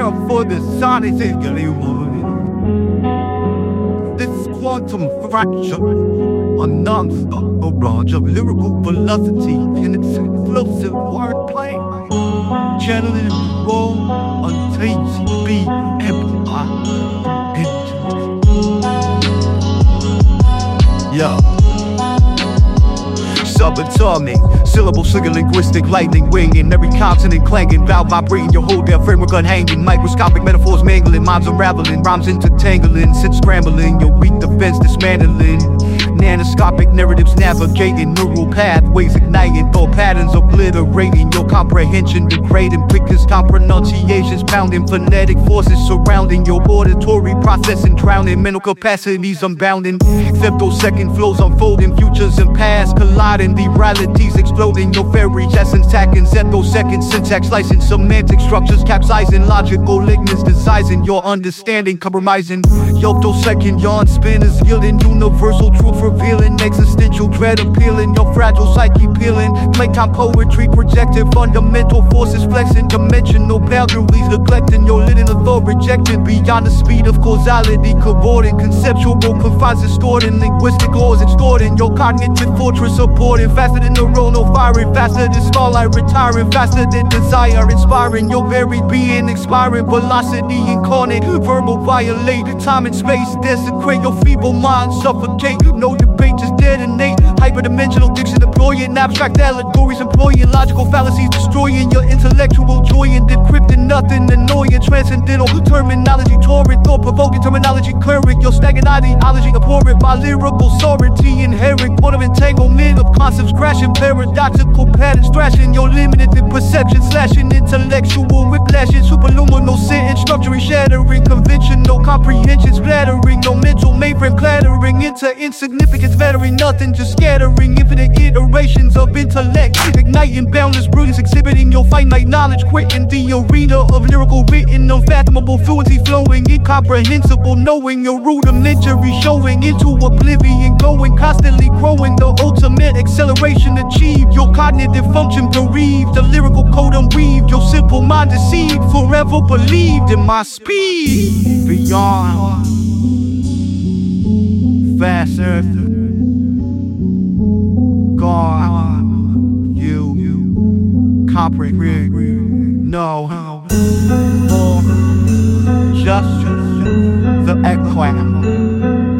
for the sonic is going This quantum fracture, a non-stop barrage of lyrical velocity in its explosive wordplay. Channeling roll subatomic. Syllable sugar linguistic, lightning winging. Every consonant clanging, vowel vibrating. Your whole damn framework unhanging. Microscopic metaphors mangling, minds unraveling. Rhymes intertangling, sit scrambling. Your weak defense dismantling. Nanoscopic narratives navigating neural pathways igniting thought patterns obliterating your comprehension degrading time pronunciations pounding phonetic forces surrounding your auditory processing drowning mental capacities unbounding. Femtosecond flows unfolding futures and past colliding the realities exploding your fairy essence tacking second syntax slicing semantic structures capsizing logical lignins decising your understanding compromising. Second yawn spinners yielding universal truth revealing existential dread appealing. Your fragile psyche peeling. Playtime poetry projected. Fundamental forces flexing. Dimensional boundaries neglecting. Your living thought rejected. Beyond the speed of causality. Cavorting conceptual confines distorting linguistic laws extorting. Your cognitive fortress supporting faster than neuronal firing faster than starlight retiring faster than desire inspiring. Your very being expiring. Velocity incarnate. Verbal violate. Time and space desecrate. Your feeble mind suffocate. No. Hyperdimensional diction deploying abstract allegories, employing logical fallacies, destroying your intellectual joy and decrypting nothing annoying. Transcendental terminology, torrid, thought provoking terminology, current. Your stagnant ideology, abhorrent, my lyrical sovereignty, inherent. Point of entanglement of concepts, crashing paradoxical patterns, thrashing your limited perception, slashing intellectual whiplashing, superluminal sentence, structuring, shattering, conventional comprehension, splattering, into insignificance, mattering nothing, just scattering infinite iterations of intellect, igniting boundless brilliance, exhibiting your finite knowledge, quitting the arena of lyrical written, unfathomable fluency flowing, incomprehensible, knowing your rudimentary, showing into oblivion, going, constantly growing, the ultimate acceleration achieved, your cognitive function bereaved, the lyrical code unweaved, your simple mind deceived, forever believed in my speed. Beyond faster God you comprehend no or just the equine